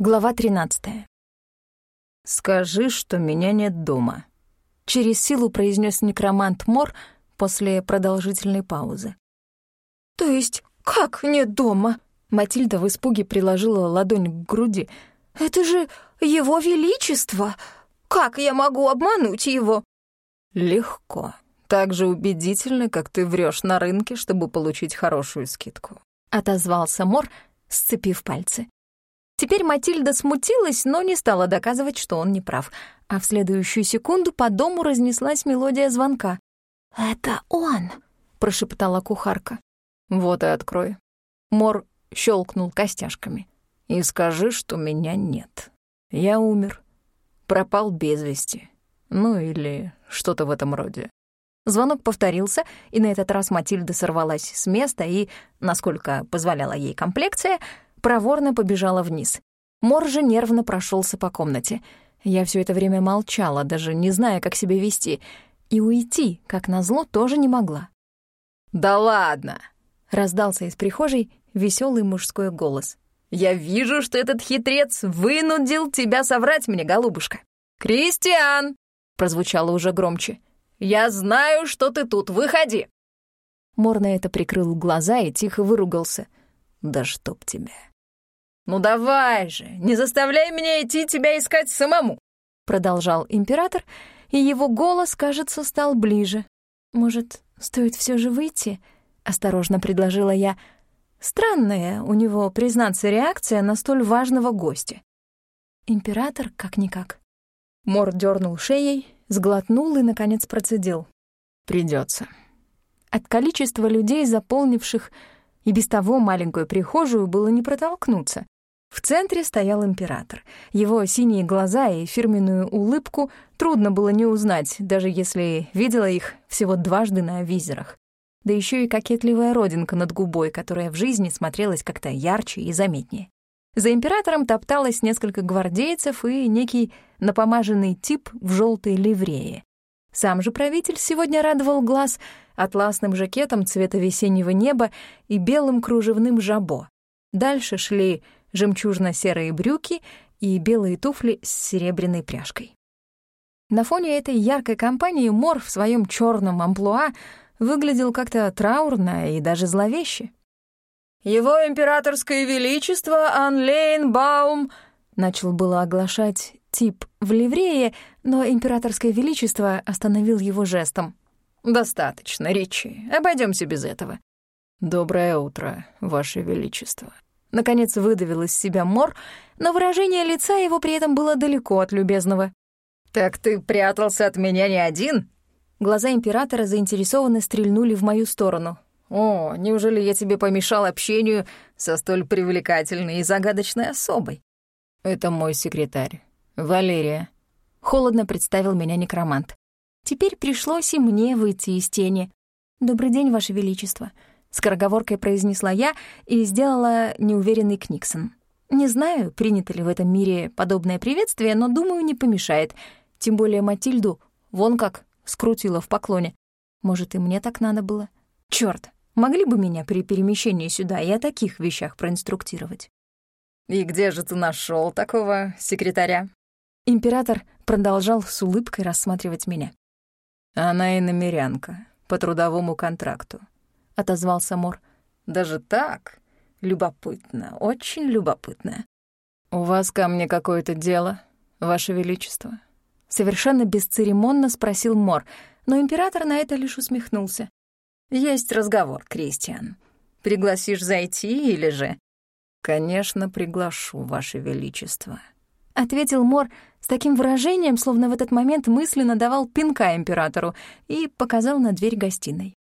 Глава 13. «Скажи, что меня нет дома», — через силу произнес некромант Мор после продолжительной паузы. «То есть как нет дома?» Матильда в испуге приложила ладонь к груди. «Это же его величество! Как я могу обмануть его?» «Легко. Так же убедительно, как ты врешь на рынке, чтобы получить хорошую скидку», — отозвался Мор, сцепив пальцы. Теперь Матильда смутилась, но не стала доказывать, что он не прав. А в следующую секунду по дому разнеслась мелодия звонка. «Это он!» — прошептала кухарка. «Вот и открой». Мор щелкнул костяшками. «И скажи, что меня нет. Я умер. Пропал без вести. Ну или что-то в этом роде». Звонок повторился, и на этот раз Матильда сорвалась с места и, насколько позволяла ей комплекция, проворно побежала вниз. Мор нервно прошелся по комнате. Я все это время молчала, даже не зная, как себя вести, и уйти, как назло, тоже не могла. «Да ладно!» — раздался из прихожей веселый мужской голос. «Я вижу, что этот хитрец вынудил тебя соврать мне, голубушка!» «Кристиан!» — прозвучало уже громче. «Я знаю, что ты тут, выходи!» Мор на это прикрыл глаза и тихо выругался. «Да чтоб тебя!» «Ну давай же, не заставляй меня идти тебя искать самому!» Продолжал император, и его голос, кажется, стал ближе. «Может, стоит все же выйти?» — осторожно предложила я. Странная у него, признаться, реакция на столь важного гостя. Император как-никак. Мор дернул шеей, сглотнул и, наконец, процедил. Придется. От количества людей, заполнивших и без того маленькую прихожую, было не протолкнуться. В центре стоял император. Его синие глаза и фирменную улыбку трудно было не узнать, даже если видела их всего дважды на визерах. Да еще и кокетливая родинка над губой, которая в жизни смотрелась как-то ярче и заметнее. За императором топталось несколько гвардейцев и некий напомаженный тип в желтой ливрее. Сам же правитель сегодня радовал глаз атласным жакетом цвета весеннего неба и белым кружевным жабо. Дальше шли жемчужно-серые брюки и белые туфли с серебряной пряжкой. На фоне этой яркой компании Мор в своем черном амплуа выглядел как-то траурно и даже зловеще. «Его императорское величество Анлейн Баум», — начал было оглашать тип в ливрее, но императорское величество остановил его жестом. «Достаточно речи, обойдемся без этого». «Доброе утро, ваше величество», Наконец выдавил из себя Мор, но выражение лица его при этом было далеко от любезного. «Так ты прятался от меня не один?» Глаза императора заинтересованно стрельнули в мою сторону. «О, неужели я тебе помешал общению со столь привлекательной и загадочной особой?» «Это мой секретарь, Валерия», — холодно представил меня некромант. Теперь пришлось и мне выйти из тени. «Добрый день, Ваше Величество», — скороговоркой произнесла я и сделала неуверенный книксон. Не знаю, принято ли в этом мире подобное приветствие, но, думаю, не помешает. Тем более Матильду вон как скрутила в поклоне. Может, и мне так надо было? Чёрт, могли бы меня при перемещении сюда и о таких вещах проинструктировать. «И где же ты нашел такого секретаря?» Император продолжал с улыбкой рассматривать меня. «Она и намерянка по трудовому контракту отозвался Мор. «Даже так? Любопытно, очень любопытно. У вас ко мне какое-то дело, Ваше Величество?» Совершенно бесцеремонно спросил Мор, но император на это лишь усмехнулся. «Есть разговор, Кристиан. Пригласишь зайти или же...» «Конечно, приглашу, Ваше Величество», — ответил Мор с таким выражением, словно в этот момент мысленно давал пинка императору и показал на дверь гостиной.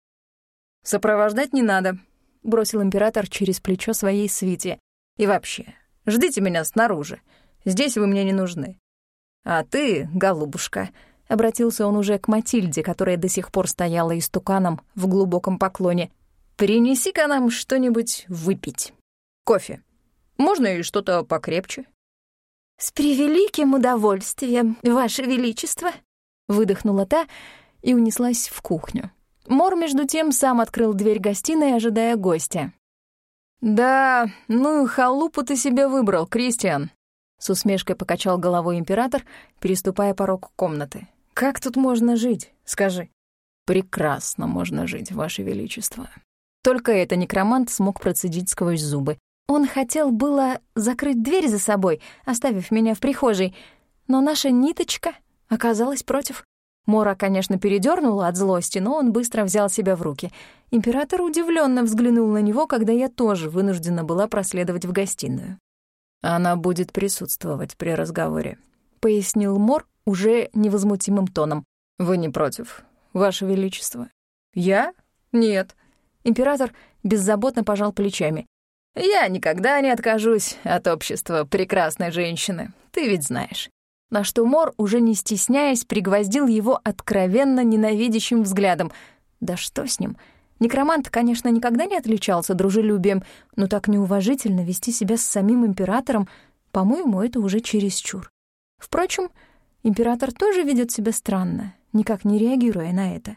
«Сопровождать не надо», — бросил император через плечо своей свите. «И вообще, ждите меня снаружи. Здесь вы мне не нужны». «А ты, голубушка», — обратился он уже к Матильде, которая до сих пор стояла истуканом в глубоком поклоне, «принеси-ка нам что-нибудь выпить. Кофе. Можно и что-то покрепче». «С превеликим удовольствием, Ваше Величество», — выдохнула та и унеслась в кухню. Мор, между тем, сам открыл дверь гостиной, ожидая гостя. «Да, ну и халупу ты себе выбрал, Кристиан», С усмешкой покачал головой император, переступая порог комнаты. «Как тут можно жить, скажи?» «Прекрасно можно жить, Ваше Величество». Только это некромант смог процедить сквозь зубы. Он хотел было закрыть дверь за собой, оставив меня в прихожей, но наша ниточка оказалась против. Мора, конечно, передернула от злости, но он быстро взял себя в руки. Император удивленно взглянул на него, когда я тоже вынуждена была проследовать в гостиную. «Она будет присутствовать при разговоре», — пояснил Мор уже невозмутимым тоном. «Вы не против, Ваше Величество?» «Я? Нет». Император беззаботно пожал плечами. «Я никогда не откажусь от общества прекрасной женщины, ты ведь знаешь на что Мор, уже не стесняясь, пригвоздил его откровенно ненавидящим взглядом. Да что с ним? Некромант, конечно, никогда не отличался дружелюбием, но так неуважительно вести себя с самим императором, по-моему, это уже чересчур. Впрочем, император тоже ведет себя странно, никак не реагируя на это.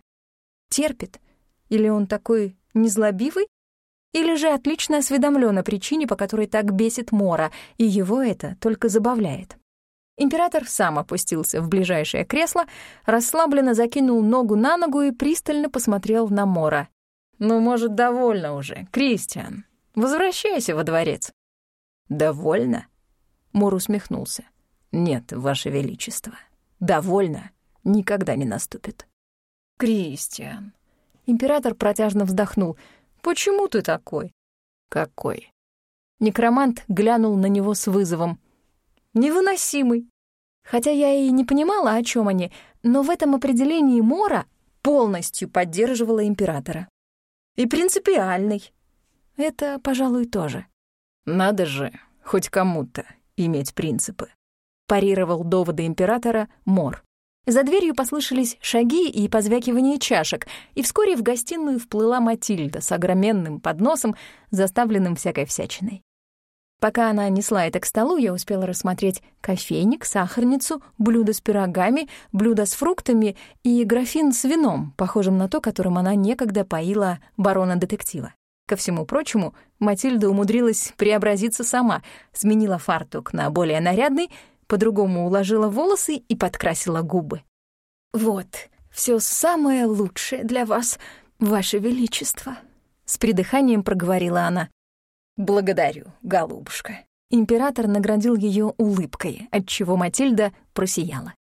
Терпит? Или он такой незлобивый? Или же отлично осведомлен о причине, по которой так бесит Мора, и его это только забавляет. Император сам опустился в ближайшее кресло, расслабленно закинул ногу на ногу и пристально посмотрел на Мора. «Ну, может, довольно уже, Кристиан. Возвращайся во дворец». «Довольно?» Мор усмехнулся. «Нет, Ваше Величество, довольно никогда не наступит». «Кристиан». Император протяжно вздохнул. «Почему ты такой?» «Какой?» Некромант глянул на него с вызовом невыносимый. Хотя я и не понимала, о чем они, но в этом определении Мора полностью поддерживала императора. И принципиальный. Это, пожалуй, тоже. Надо же хоть кому-то иметь принципы. Парировал доводы императора Мор. За дверью послышались шаги и позвякивание чашек, и вскоре в гостиную вплыла Матильда с огроменным подносом, заставленным всякой всячиной. Пока она несла это к столу, я успела рассмотреть кофейник, сахарницу, блюдо с пирогами, блюдо с фруктами и графин с вином, похожим на то, которым она некогда поила барона-детектива. Ко всему прочему, Матильда умудрилась преобразиться сама, сменила фартук на более нарядный, по-другому уложила волосы и подкрасила губы. «Вот, все самое лучшее для вас, ваше величество», — с придыханием проговорила она. «Благодарю, голубушка». Император наградил ее улыбкой, отчего Матильда просияла.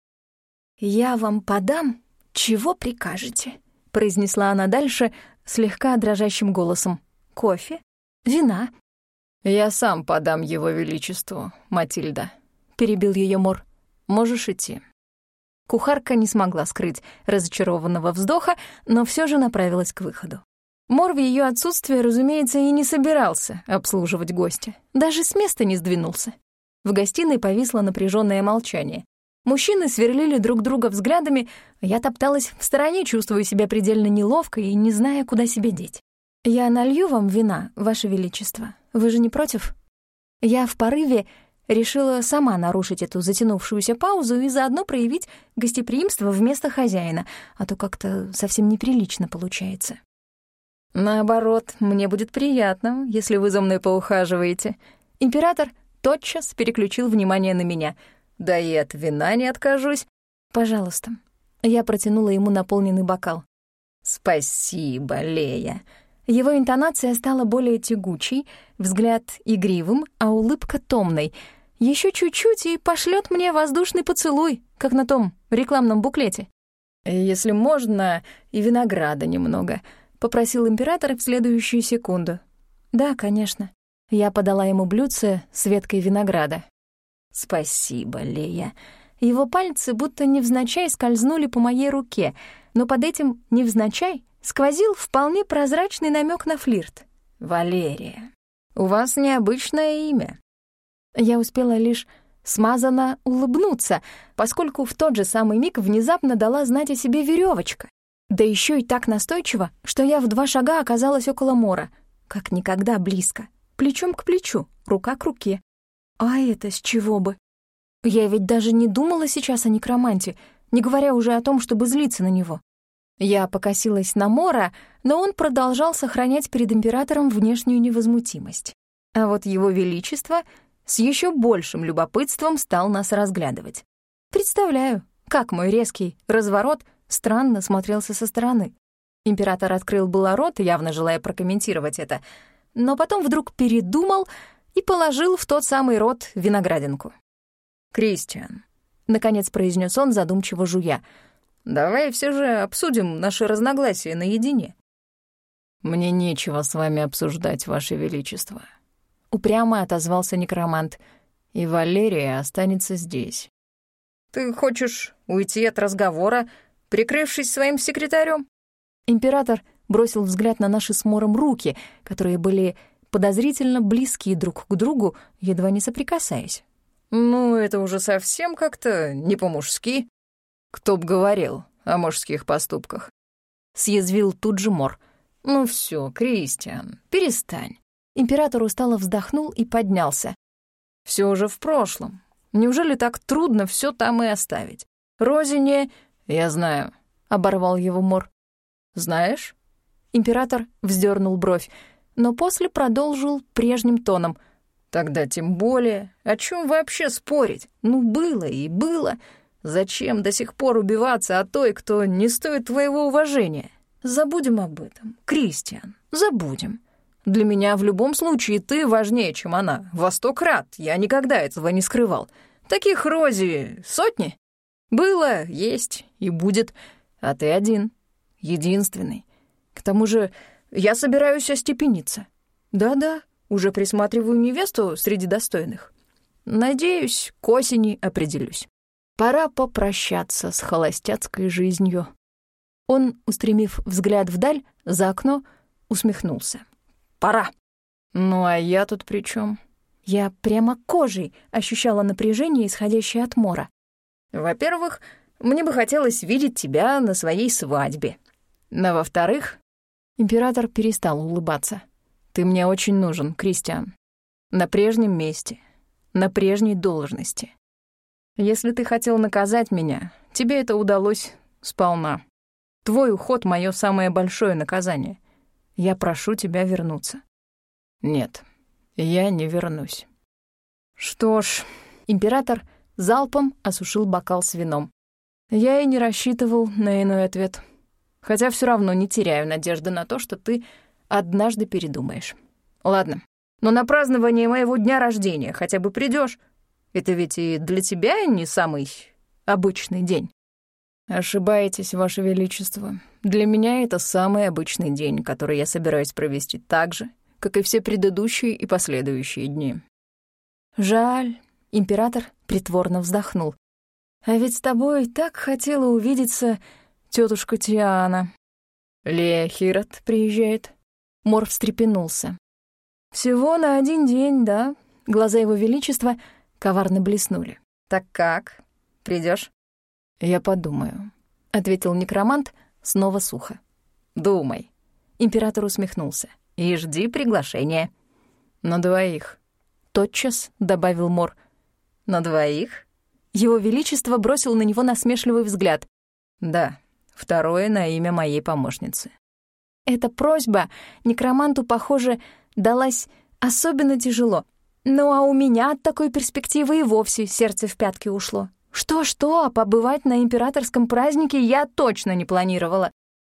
«Я вам подам, чего прикажете», — произнесла она дальше слегка дрожащим голосом. «Кофе? Вина?» «Я сам подам его величеству, Матильда», — перебил ее Мор. «Можешь идти». Кухарка не смогла скрыть разочарованного вздоха, но все же направилась к выходу. Мор в ее отсутствие, разумеется, и не собирался обслуживать гостя. Даже с места не сдвинулся. В гостиной повисло напряженное молчание. Мужчины сверлили друг друга взглядами, а я топталась в стороне, чувствуя себя предельно неловко и не зная, куда себя деть. «Я налью вам вина, Ваше Величество. Вы же не против?» Я в порыве решила сама нарушить эту затянувшуюся паузу и заодно проявить гостеприимство вместо хозяина, а то как-то совсем неприлично получается. Наоборот, мне будет приятно, если вы за мной поухаживаете. Император тотчас переключил внимание на меня. Да и от вина не откажусь. Пожалуйста. Я протянула ему наполненный бокал. Спасибо, Лея. Его интонация стала более тягучей, взгляд игривым, а улыбка томной. Еще чуть-чуть и пошлет мне воздушный поцелуй, как на том рекламном буклете. Если можно, и винограда немного —— попросил император в следующую секунду. «Да, конечно». Я подала ему блюдце с веткой винограда. «Спасибо, Лея». Его пальцы будто невзначай скользнули по моей руке, но под этим невзначай сквозил вполне прозрачный намек на флирт. «Валерия, у вас необычное имя». Я успела лишь смазанно улыбнуться, поскольку в тот же самый миг внезапно дала знать о себе веревочка. Да еще и так настойчиво, что я в два шага оказалась около Мора, как никогда близко, плечом к плечу, рука к руке. А это с чего бы? Я ведь даже не думала сейчас о некроманте, не говоря уже о том, чтобы злиться на него. Я покосилась на Мора, но он продолжал сохранять перед императором внешнюю невозмутимость. А вот его величество с еще большим любопытством стал нас разглядывать. Представляю, как мой резкий разворот странно смотрелся со стороны. Император открыл было рот, явно желая прокомментировать это, но потом вдруг передумал и положил в тот самый рот виноградинку. «Кристиан», — наконец произнес он, задумчиво жуя, «давай все же обсудим наши разногласия наедине». «Мне нечего с вами обсуждать, Ваше Величество», — упрямо отозвался некромант, «и Валерия останется здесь». «Ты хочешь уйти от разговора, прикрывшись своим секретарем? Император бросил взгляд на наши с Мором руки, которые были подозрительно близкие друг к другу, едва не соприкасаясь. «Ну, это уже совсем как-то не по-мужски». «Кто б говорил о мужских поступках?» Съязвил тут же Мор. «Ну все, Кристиан, перестань». Император устало вздохнул и поднялся. Все уже в прошлом. Неужели так трудно все там и оставить? Розине... Я знаю, — оборвал его Мор. Знаешь? Император вздернул бровь, но после продолжил прежним тоном. Тогда тем более. О чем вообще спорить? Ну, было и было. Зачем до сих пор убиваться о той, кто не стоит твоего уважения? Забудем об этом, Кристиан, забудем. Для меня в любом случае ты важнее, чем она. Во сто крат. Я никогда этого не скрывал. Таких Рози сотни. Было, есть и будет. А ты один. Единственный. К тому же я собираюсь остепениться. Да-да, уже присматриваю невесту среди достойных. Надеюсь, к осени определюсь. Пора попрощаться с холостяцкой жизнью. Он, устремив взгляд вдаль, за окно, усмехнулся. «Пора!» «Ну а я тут при чем? Я прямо кожей ощущала напряжение, исходящее от Мора. «Во-первых, мне бы хотелось видеть тебя на своей свадьбе. Но во-вторых, император перестал улыбаться. «Ты мне очень нужен, Кристиан. На прежнем месте, на прежней должности. Если ты хотел наказать меня, тебе это удалось сполна. Твой уход — мое самое большое наказание. Я прошу тебя вернуться». «Нет, я не вернусь». Что ж, император залпом осушил бокал с вином. Я и не рассчитывал на иной ответ. Хотя все равно не теряю надежды на то, что ты однажды передумаешь. Ладно, но на празднование моего дня рождения хотя бы придешь. Это ведь и для тебя не самый обычный день. Ошибаетесь, Ваше Величество. Для меня это самый обычный день, который я собираюсь провести так же, как и все предыдущие и последующие дни. Жаль, император притворно вздохнул. А ведь с тобой так хотела увидеться тетушка Тиана. Лея Хирот приезжает. Мор встрепенулся. Всего на один день, да? Глаза его величества коварно блеснули. Так как? Придешь? Я подумаю, ответил некромант снова сухо. Думай. Император усмехнулся. И жди приглашения. На двоих. Тотчас добавил Мор. На двоих? Его Величество бросил на него насмешливый взгляд. Да, второе на имя моей помощницы. Эта просьба некроманту, похоже, далась особенно тяжело. Ну а у меня от такой перспективы и вовсе сердце в пятки ушло. Что-что, а побывать на императорском празднике я точно не планировала.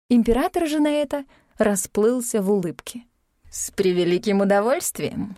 Император же на это расплылся в улыбке. «С превеликим удовольствием,